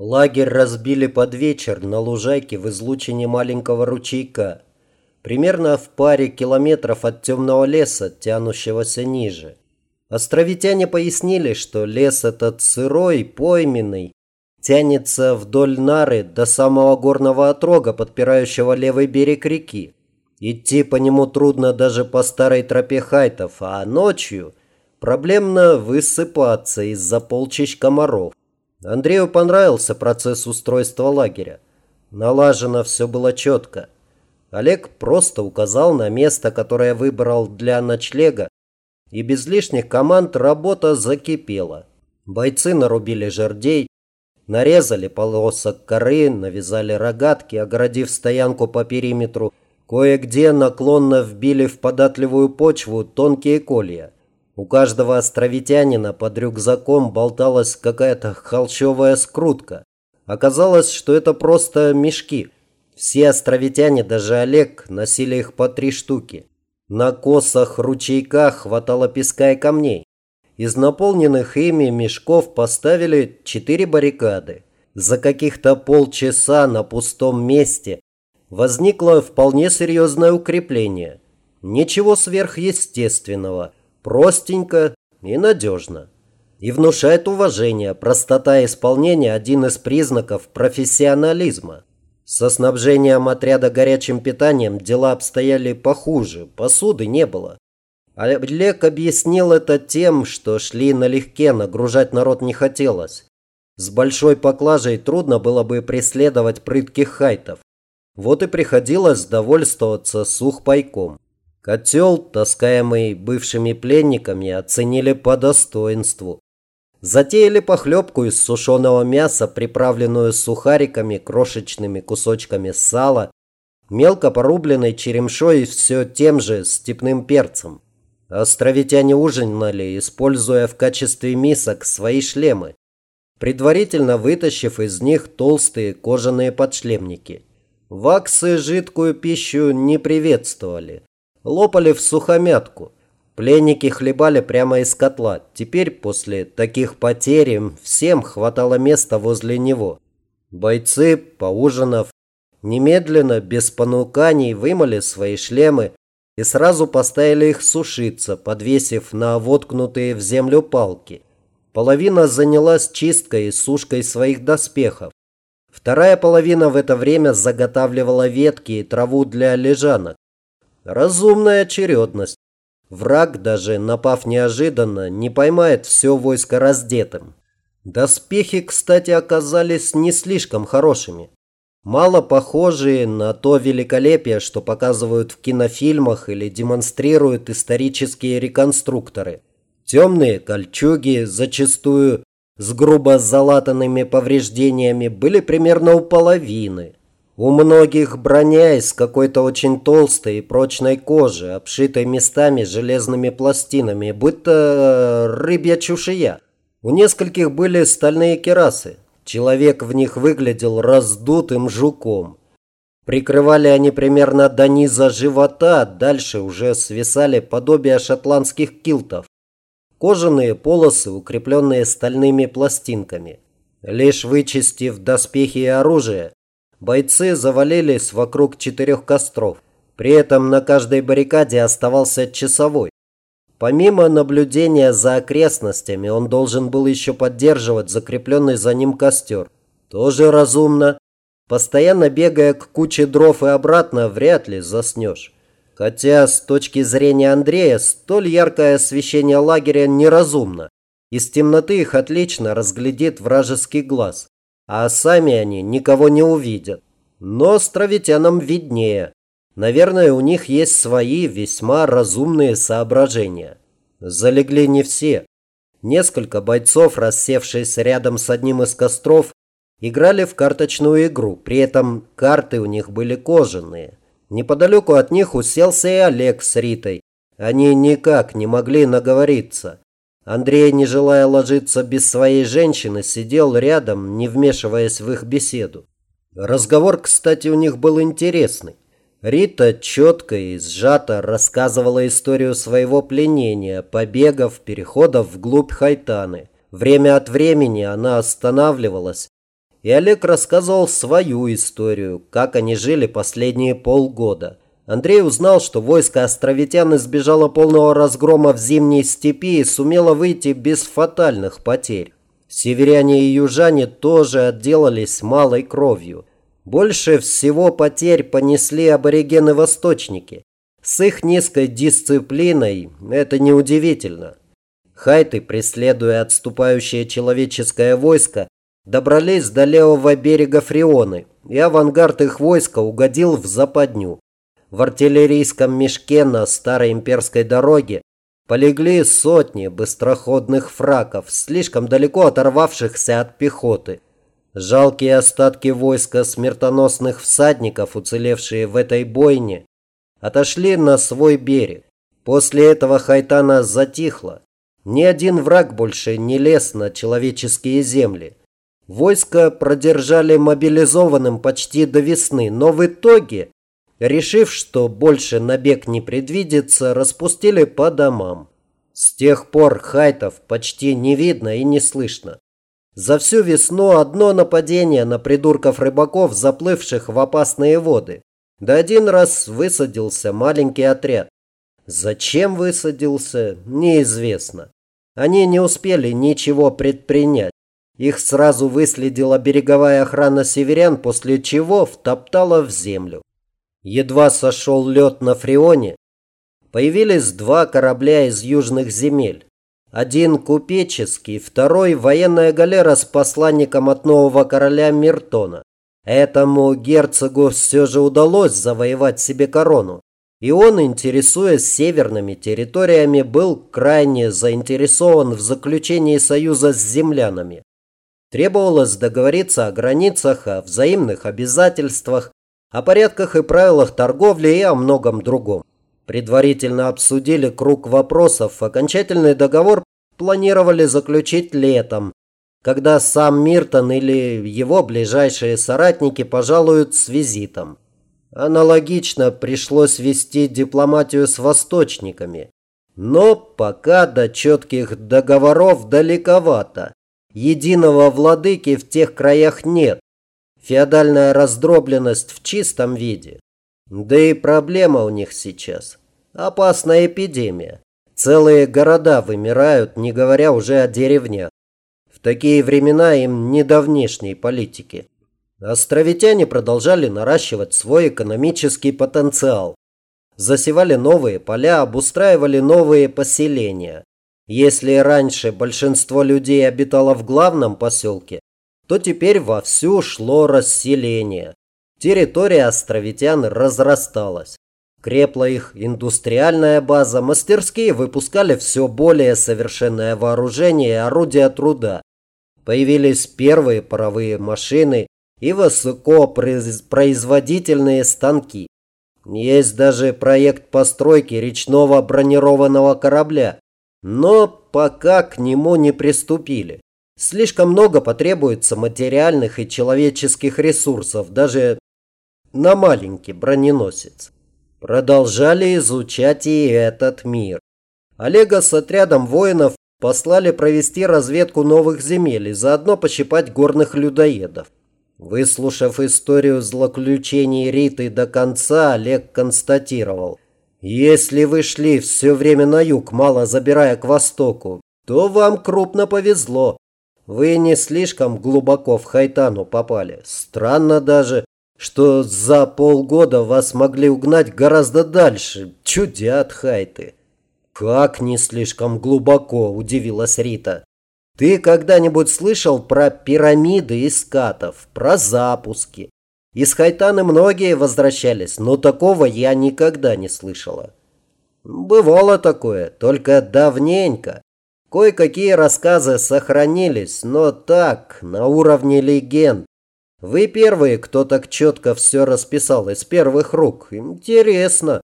Лагерь разбили под вечер на лужайке в излучине маленького ручейка, примерно в паре километров от темного леса, тянущегося ниже. Островитяне пояснили, что лес этот сырой, пойменный, тянется вдоль нары до самого горного отрога, подпирающего левый берег реки. Идти по нему трудно даже по старой тропе хайтов, а ночью проблемно высыпаться из-за полчищ комаров. Андрею понравился процесс устройства лагеря. Налажено все было четко. Олег просто указал на место, которое выбрал для ночлега, и без лишних команд работа закипела. Бойцы нарубили жердей, нарезали полосок коры, навязали рогатки, оградив стоянку по периметру, кое-где наклонно вбили в податливую почву тонкие колья – у каждого островитянина под рюкзаком болталась какая-то холщовая скрутка. Оказалось, что это просто мешки. Все островитяне, даже Олег, носили их по три штуки. На косах ручейка хватало песка и камней. Из наполненных ими мешков поставили четыре баррикады. За каких-то полчаса на пустом месте возникло вполне серьезное укрепление. Ничего сверхъестественного – Простенько и надежно. И внушает уважение. Простота исполнения – один из признаков профессионализма. Со снабжением отряда горячим питанием дела обстояли похуже, посуды не было. Олег объяснил это тем, что шли налегке, нагружать народ не хотелось. С большой поклажей трудно было бы преследовать прытких хайтов. Вот и приходилось довольствоваться сухпайком. Котел, таскаемый бывшими пленниками, оценили по достоинству. Затеяли похлебку из сушеного мяса, приправленную сухариками, крошечными кусочками сала, мелко порубленной черемшой и все тем же степным перцем. Островитяне ужинали, используя в качестве мисок свои шлемы, предварительно вытащив из них толстые кожаные подшлемники. Ваксы жидкую пищу не приветствовали лопали в сухомятку. Пленники хлебали прямо из котла. Теперь, после таких потерь, им всем хватало места возле него. Бойцы, поужинав, немедленно, без понуканий, вымыли свои шлемы и сразу поставили их сушиться, подвесив на воткнутые в землю палки. Половина занялась чисткой и сушкой своих доспехов. Вторая половина в это время заготавливала ветки и траву для лежанок. Разумная очередность. Враг, даже напав неожиданно, не поймает все войско раздетым. Доспехи, кстати, оказались не слишком хорошими. Мало похожие на то великолепие, что показывают в кинофильмах или демонстрируют исторические реконструкторы. Темные кольчуги, зачастую с грубо залатанными повреждениями, были примерно у половины – у многих броня из какой-то очень толстой и прочной кожи, обшитой местами железными пластинами, будто э, рыбья чушия. У нескольких были стальные керасы. Человек в них выглядел раздутым жуком. Прикрывали они примерно до низа живота, дальше уже свисали подобия шотландских килтов. Кожаные полосы, укрепленные стальными пластинками. Лишь вычистив доспехи и оружие, бойцы завалились вокруг четырех костров. При этом на каждой баррикаде оставался часовой. Помимо наблюдения за окрестностями, он должен был еще поддерживать закрепленный за ним костер. Тоже разумно. Постоянно бегая к куче дров и обратно, вряд ли заснешь. Хотя, с точки зрения Андрея, столь яркое освещение лагеря неразумно. Из темноты их отлично разглядит вражеский глаз а сами они никого не увидят. Но островитянам виднее. Наверное, у них есть свои весьма разумные соображения. Залегли не все. Несколько бойцов, рассевшись рядом с одним из костров, играли в карточную игру. При этом карты у них были кожаные. Неподалеку от них уселся и Олег с Ритой. Они никак не могли наговориться. Андрей, не желая ложиться без своей женщины, сидел рядом, не вмешиваясь в их беседу. Разговор, кстати, у них был интересный. Рита четко и сжато рассказывала историю своего пленения, побегов, переходов вглубь Хайтаны. Время от времени она останавливалась и Олег рассказывал свою историю, как они жили последние полгода. Андрей узнал, что войско островитян избежало полного разгрома в зимней степи и сумело выйти без фатальных потерь. Северяне и южане тоже отделались малой кровью. Больше всего потерь понесли аборигены-восточники. С их низкой дисциплиной это неудивительно. Хайты, преследуя отступающее человеческое войско, добрались до левого берега Фрионы, и авангард их войска угодил в западню. В артиллерийском мешке на старой имперской дороге полегли сотни быстроходных фраков, слишком далеко оторвавшихся от пехоты. Жалкие остатки войска смертоносных всадников, уцелевшие в этой бойне, отошли на свой берег. После этого Хайтана затихла. Ни один враг больше не лез на человеческие земли. Войско продержали мобилизованным почти до весны, но в итоге, решив, что больше набег не предвидится, распустили по домам. С тех пор хайтов почти не видно и не слышно. За всю весну одно нападение на придурков-рыбаков, заплывших в опасные воды. Да один раз высадился маленький отряд. Зачем высадился, неизвестно. Они не успели ничего предпринять. Их сразу выследила береговая охрана северян, после чего втоптала в землю. Едва сошел лед на Фрионе, появились два корабля из южных земель. Один купеческий, второй военная галера с посланником от нового короля Миртона. Этому герцогу все же удалось завоевать себе корону. И он, интересуясь северными территориями, был крайне заинтересован в заключении союза с землянами. Требовалось договориться о границах, о взаимных обязательствах, о порядках и правилах торговли и о многом другом. Предварительно обсудили круг вопросов, окончательный договор планировали заключить летом, когда сам Миртон или его ближайшие соратники пожалуют с визитом. Аналогично пришлось вести дипломатию с восточниками. Но пока до четких договоров далековато. Единого владыки в тех краях нет. Феодальная раздробленность в чистом виде. Да и проблема у них сейчас. Опасная эпидемия. Целые города вымирают, не говоря уже о деревнях. В такие времена им не до внешней политики. Островитяне продолжали наращивать свой экономический потенциал. Засевали новые поля, обустраивали новые поселения. Если раньше большинство людей обитало в главном поселке, то теперь вовсю шло расселение. Территория островитян разрасталась. Крепла их индустриальная база, мастерские выпускали все более совершенное вооружение и орудия труда. Появились первые паровые машины и высокопроизводительные станки. Есть даже проект постройки речного бронированного корабля, но пока к нему не приступили. Слишком много потребуется материальных и человеческих ресурсов, даже на маленький броненосец. Продолжали изучать и этот мир. Олега с отрядом воинов послали провести разведку новых земель и заодно пощипать горных людоедов. Выслушав историю злоключений Риты до конца, Олег констатировал. Если вы шли все время на юг, мало забирая к востоку, то вам крупно повезло. Вы не слишком глубоко в Хайтану попали. Странно даже, что за полгода вас могли угнать гораздо дальше. Чудят хайты. Как не слишком глубоко, удивилась Рита. Ты когда-нибудь слышал про пирамиды и скатов, про запуски? Из Хайтаны многие возвращались, но такого я никогда не слышала. Бывало такое, только давненько. Кое-какие рассказы сохранились, но так, на уровне легенд. Вы первые, кто так четко все расписал из первых рук. Интересно.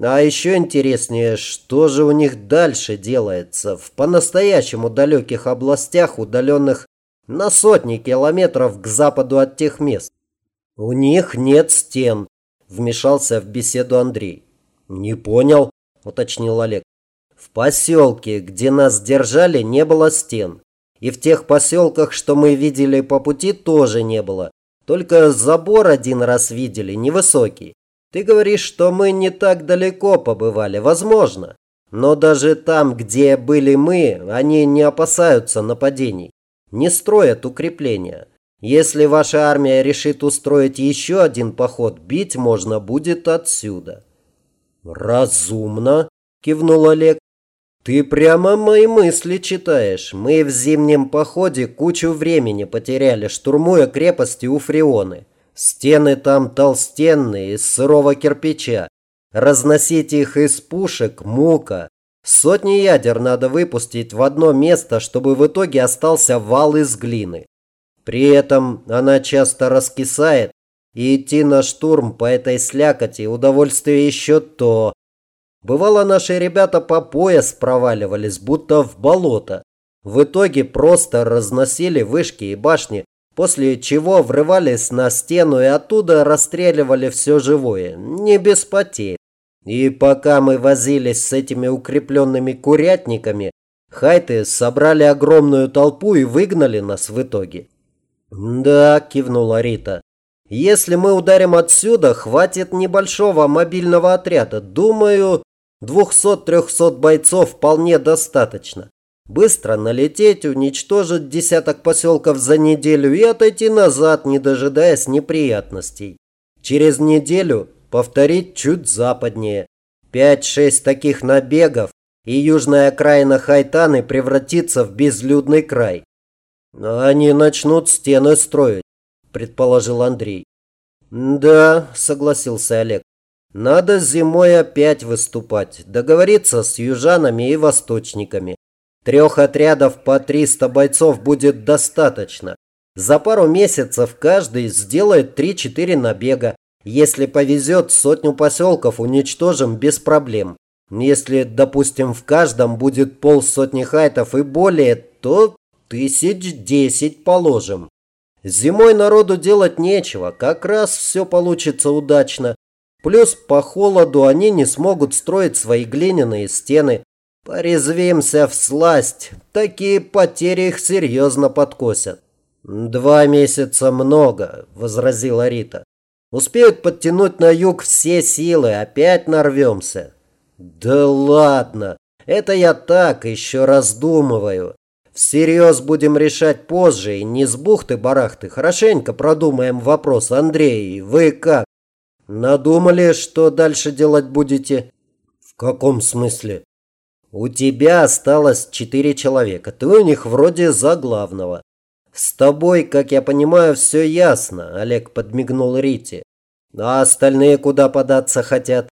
А еще интереснее, что же у них дальше делается в по-настоящему далеких областях, удаленных на сотни километров к западу от тех мест. У них нет стен, вмешался в беседу Андрей. Не понял, уточнил Олег. В поселке, где нас держали, не было стен. И в тех поселках, что мы видели по пути, тоже не было. Только забор один раз видели, невысокий. Ты говоришь, что мы не так далеко побывали, возможно. Но даже там, где были мы, они не опасаются нападений. Не строят укрепления. Если ваша армия решит устроить еще один поход, бить можно будет отсюда. Разумно, кивнул Олег. Ты прямо мои мысли читаешь. Мы в зимнем походе кучу времени потеряли, штурмуя крепости у Фреоны. Стены там толстенные, из сырого кирпича. Разносить их из пушек – мука. Сотни ядер надо выпустить в одно место, чтобы в итоге остался вал из глины. При этом она часто раскисает, и идти на штурм по этой слякоти удовольствие еще то. Бывало, наши ребята по пояс проваливались, будто в болото. В итоге просто разносили вышки и башни, после чего врывались на стену и оттуда расстреливали все живое, не без потерь. И пока мы возились с этими укрепленными курятниками, хайты собрали огромную толпу и выгнали нас в итоге. «Да», – кивнула Рита. «Если мы ударим отсюда, хватит небольшого мобильного отряда. Думаю, 200-300 бойцов вполне достаточно. Быстро налететь, уничтожить десяток поселков за неделю и отойти назад, не дожидаясь неприятностей. Через неделю повторить чуть западнее. 5-6 таких набегов, и южная окраина Хайтаны превратится в безлюдный край. Они начнут стены строить, предположил Андрей. Да, согласился Олег. Надо зимой опять выступать, договориться с южанами и восточниками. Трех отрядов по 300 бойцов будет достаточно. За пару месяцев каждый сделает 3-4 набега. Если повезет, сотню поселков уничтожим без проблем. Если, допустим, в каждом будет полсотни хайтов и более, то тысяч десять положим. Зимой народу делать нечего, как раз все получится удачно. Плюс по холоду они не смогут строить свои глиняные стены. Порезвимся в сласть, такие потери их серьезно подкосят. Два месяца много, возразила Рита. Успеют подтянуть на юг все силы, опять нарвемся. Да ладно, это я так еще раздумываю. Всерьез будем решать позже и не с бухты-барахты. Хорошенько продумаем вопрос, Андрей. Вы как? Надумали, что дальше делать будете? В каком смысле? У тебя осталось четыре человека. Ты у них вроде за главного. С тобой, как я понимаю, все ясно, Олег подмигнул Рите. А остальные куда податься хотят?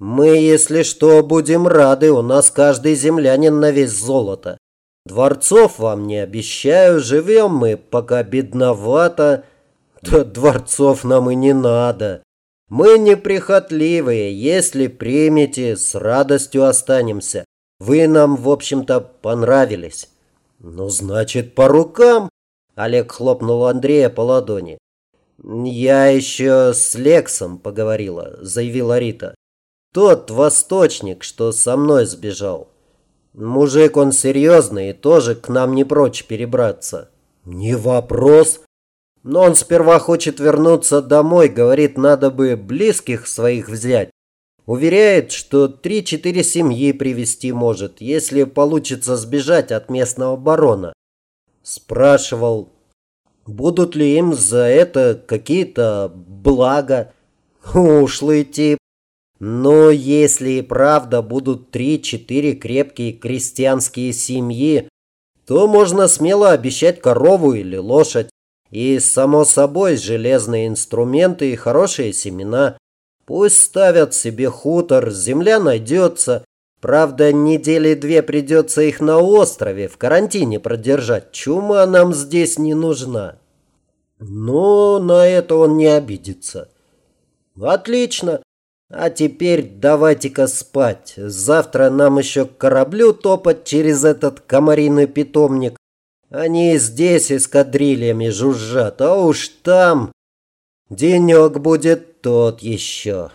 Мы, если что, будем рады. У нас каждый землянин на весь золото. Дворцов вам не обещаю. Живем мы пока бедновато. Да дворцов нам и не надо. Мы неприхотливые, если примете, с радостью останемся. Вы нам, в общем-то, понравились. Ну, значит, по рукам. Олег хлопнул Андрея по ладони. Я еще с Лексом поговорила, заявила Рита. Тот восточник, что со мной сбежал. Мужик он серьезный и тоже к нам не прочь перебраться. Не вопрос, но он сперва хочет вернуться домой, говорит, надо бы близких своих взять. Уверяет, что три-четыре семьи привести может, если получится сбежать от местного барона. Спрашивал, будут ли им за это какие-то блага. Ушлый тип. Но если и правда будут три-четыре крепкие крестьянские семьи, то можно смело обещать корову или лошадь. И, само собой, железные инструменты и хорошие семена. Пусть ставят себе хутор, земля найдется. Правда, недели две придется их на острове в карантине продержать. Чума нам здесь не нужна. Но на это он не обидится. Отлично. А теперь давайте-ка спать. Завтра нам еще к кораблю топать через этот комариный питомник. Они здесь эскадрильями жужжат, а уж там денек будет тот еще.